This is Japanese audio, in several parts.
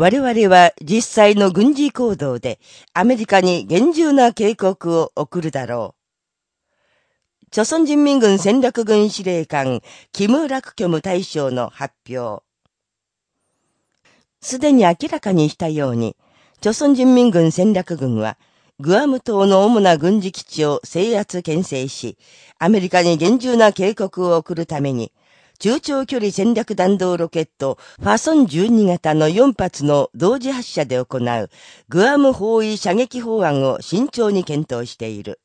我々は実際の軍事行動でアメリカに厳重な警告を送るだろう。朝鮮人民軍戦略軍司令官、キム・ラクキョム大将の発表。すでに明らかにしたように、朝鮮人民軍戦略軍は、グアム島の主な軍事基地を制圧牽制し、アメリカに厳重な警告を送るために、中長距離戦略弾道ロケットファソン12型の4発の同時発射で行うグアム包囲射撃法案を慎重に検討している。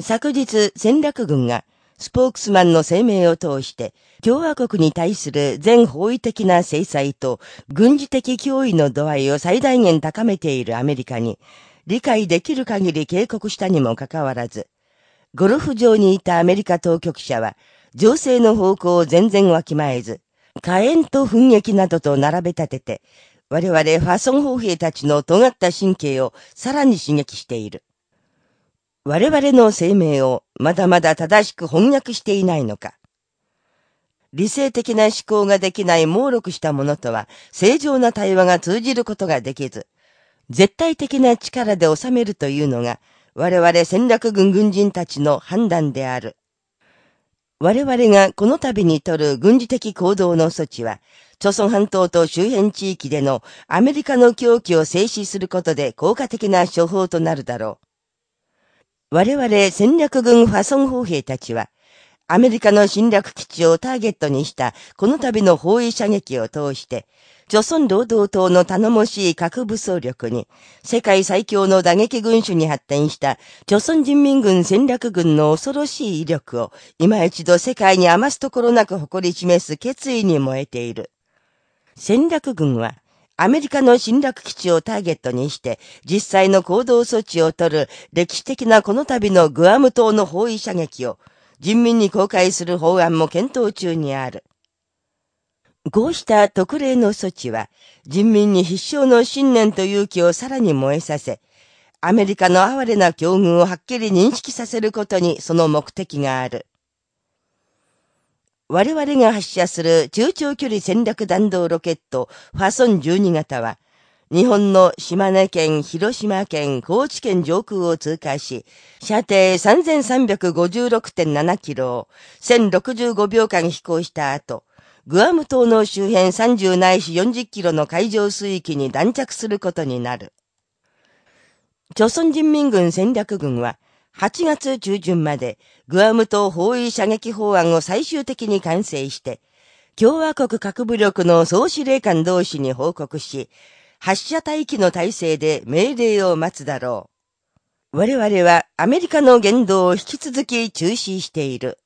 昨日戦略軍がスポークスマンの声明を通して共和国に対する全方位的な制裁と軍事的脅威の度合いを最大限高めているアメリカに理解できる限り警告したにもかかわらず、ゴルフ場にいたアメリカ当局者は情勢の方向を全然わきまえず、火炎と噴撃などと並べ立てて、我々ファソン砲兵たちの尖った神経をさらに刺激している。我々の声明をまだまだ正しく翻訳していないのか。理性的な思考ができない猛録した者とは正常な対話が通じることができず、絶対的な力で収めるというのが我々戦略軍軍人たちの判断である。我々がこの度に取る軍事的行動の措置は、朝鮮半島と周辺地域でのアメリカの狂気を制止することで効果的な処方となるだろう。我々戦略軍ファソン砲兵たちは、アメリカの侵略基地をターゲットにしたこの度の包囲射撃を通して、朝鮮労働党の頼もしい核武装力に、世界最強の打撃軍種に発展した朝鮮人民軍戦略軍の恐ろしい威力を、今一度世界に余すところなく誇り示す決意に燃えている。戦略軍は、アメリカの侵略基地をターゲットにして、実際の行動措置を取る歴史的なこの度のグアム島の包囲射撃を、人民に公開する法案も検討中にある。こうした特例の措置は、人民に必勝の信念と勇気をさらに燃えさせ、アメリカの哀れな境遇をはっきり認識させることにその目的がある。我々が発射する中長距離戦略弾道ロケットファソン12型は、日本の島根県、広島県、高知県上空を通過し、射程3356.7キロを1065秒間飛行した後、グアム島の周辺30ないし40キロの海上水域に弾着することになる。朝鮮人民軍戦略軍は、8月中旬までグアム島包囲射撃法案を最終的に完成して、共和国核武力の総司令官同士に報告し、発射待機の体制で命令を待つだろう。我々はアメリカの言動を引き続き中止している。